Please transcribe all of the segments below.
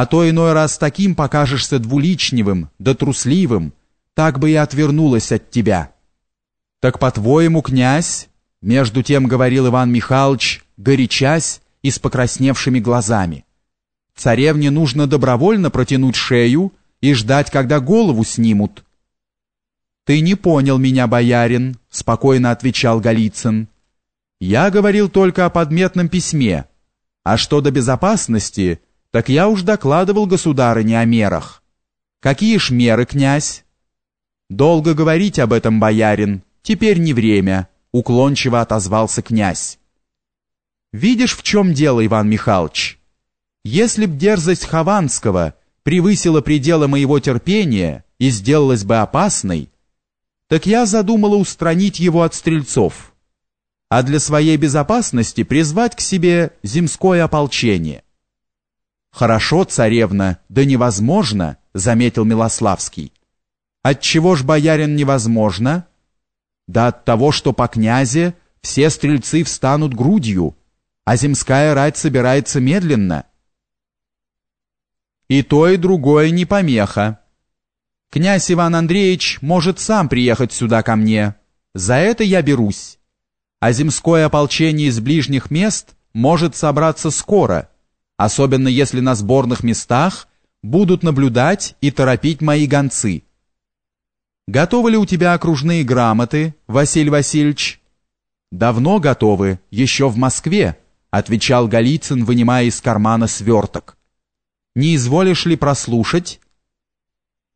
а то иной раз таким покажешься двуличневым, да трусливым, так бы и отвернулась от тебя. Так по-твоему, князь, между тем говорил Иван Михайлович, горячась и с покрасневшими глазами, царевне нужно добровольно протянуть шею и ждать, когда голову снимут. «Ты не понял меня, боярин», — спокойно отвечал Голицын. «Я говорил только о подметном письме, а что до безопасности, так я уж докладывал государыне о мерах. Какие ж меры, князь?» «Долго говорить об этом, боярин, теперь не время», — уклончиво отозвался князь. «Видишь, в чем дело, Иван Михайлович? Если б дерзость Хованского превысила пределы моего терпения и сделалась бы опасной, так я задумала устранить его от стрельцов, а для своей безопасности призвать к себе земское ополчение. «Хорошо, царевна, да невозможно», — заметил Милославский. «Отчего ж, боярин, невозможно?» «Да от того, что по князе все стрельцы встанут грудью, а земская рать собирается медленно». «И то, и другое не помеха», Князь Иван Андреевич может сам приехать сюда ко мне. За это я берусь. А земское ополчение из ближних мест может собраться скоро, особенно если на сборных местах будут наблюдать и торопить мои гонцы. Готовы ли у тебя окружные грамоты, Василий Васильевич? Давно готовы, еще в Москве, отвечал Голицын, вынимая из кармана сверток. Не изволишь ли прослушать?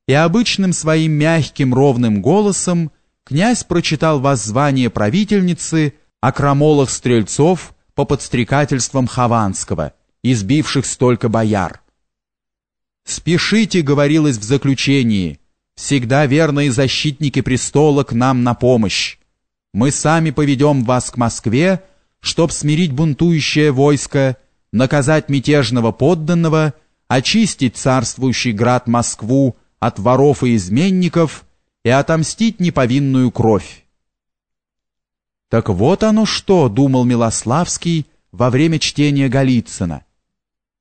и обычным своим мягким ровным голосом князь прочитал воззвание правительницы о крамолах стрельцов по подстрекательствам Хованского, избивших столько бояр. «Спешите», — говорилось в заключении, — «всегда верные защитники престола к нам на помощь. Мы сами поведем вас к Москве, чтоб смирить бунтующее войско, наказать мятежного подданного, очистить царствующий град Москву, от воров и изменников и отомстить неповинную кровь. Так вот оно что, думал Милославский во время чтения Голицына.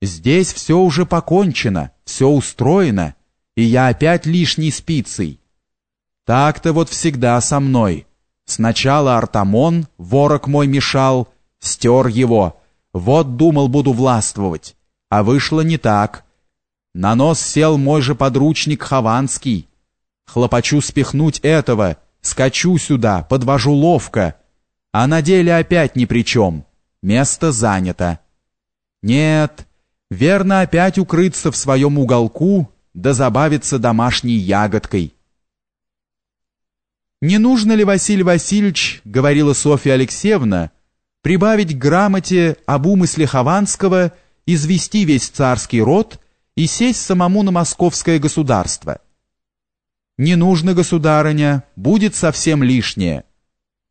Здесь все уже покончено, все устроено, и я опять лишней спицей. Так-то вот всегда со мной. Сначала Артамон, ворог мой мешал, стер его. Вот думал, буду властвовать. А вышло не так. На нос сел мой же подручник Хованский. Хлопочу спихнуть этого, скачу сюда, подвожу ловко. А на деле опять ни при чем. Место занято. Нет, верно опять укрыться в своем уголку, да забавиться домашней ягодкой. «Не нужно ли, Василий Васильевич, — говорила Софья Алексеевна, — прибавить к грамоте об умысле Хованского извести весь царский род и сесть самому на московское государство. «Не нужно, государыня, будет совсем лишнее».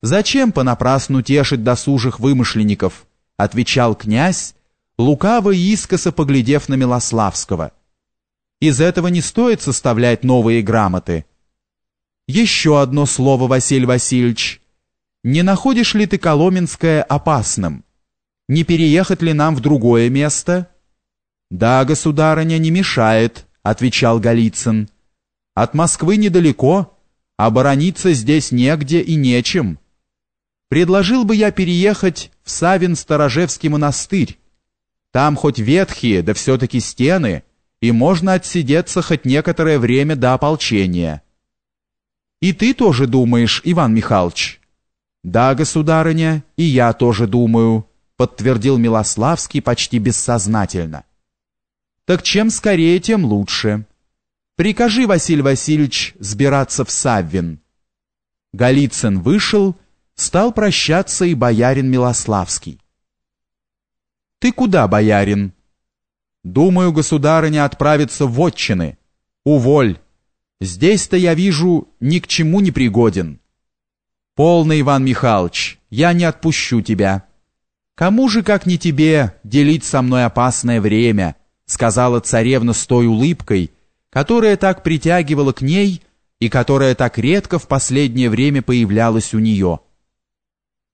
«Зачем понапрасну тешить досужих вымышленников?» — отвечал князь, лукаво искоса поглядев на Милославского. «Из этого не стоит составлять новые грамоты». «Еще одно слово, Василий Васильевич. Не находишь ли ты Коломенское опасным? Не переехать ли нам в другое место?» «Да, государыня, не мешает», — отвечал Голицын. «От Москвы недалеко, оборониться здесь негде и нечем. Предложил бы я переехать в Савин-Сторожевский монастырь. Там хоть ветхие, да все-таки стены, и можно отсидеться хоть некоторое время до ополчения». «И ты тоже думаешь, Иван Михайлович?» «Да, государыня, и я тоже думаю», — подтвердил Милославский почти бессознательно. Так чем скорее, тем лучше. Прикажи, Василий Васильевич, сбираться в Саввин. Голицын вышел, стал прощаться и боярин Милославский. Ты куда, боярин? Думаю, государыня отправиться в отчины. Уволь. Здесь-то, я вижу, ни к чему не пригоден. Полный Иван Михайлович, я не отпущу тебя. Кому же, как не тебе, делить со мной опасное время — сказала царевна с той улыбкой, которая так притягивала к ней и которая так редко в последнее время появлялась у нее.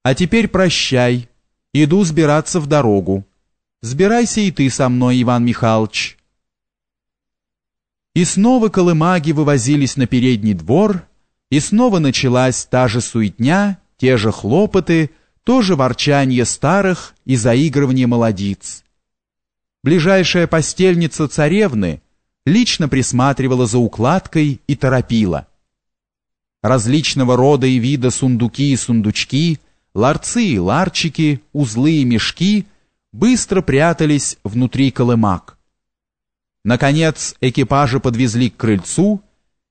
«А теперь прощай, иду сбираться в дорогу. Сбирайся и ты со мной, Иван Михайлович». И снова колымаги вывозились на передний двор, и снова началась та же суетня, те же хлопоты, то же ворчание старых и заигрывание молодиц. Ближайшая постельница царевны лично присматривала за укладкой и торопила. Различного рода и вида сундуки и сундучки, ларцы и ларчики, узлы и мешки быстро прятались внутри колымак. Наконец экипажи подвезли к крыльцу,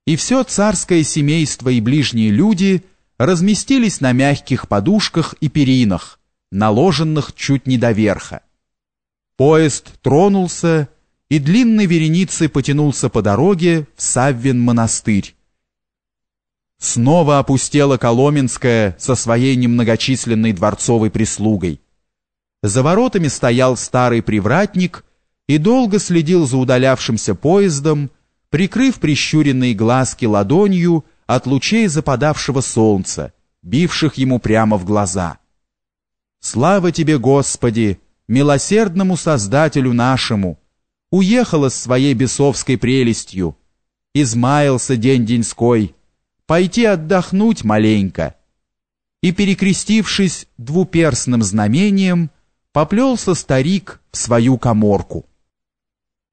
и все царское семейство и ближние люди разместились на мягких подушках и перинах, наложенных чуть не до верха. Поезд тронулся, и длинной вереницей потянулся по дороге в Саввин монастырь. Снова опустела Коломенская со своей немногочисленной дворцовой прислугой. За воротами стоял старый привратник и долго следил за удалявшимся поездом, прикрыв прищуренные глазки ладонью от лучей западавшего солнца, бивших ему прямо в глаза. «Слава тебе, Господи, милосердному Создателю нашему!» Уехала с своей бесовской прелестью. Измаялся день деньской, пойти отдохнуть маленько. И, перекрестившись двуперстным знамением, поплелся старик в свою коморку.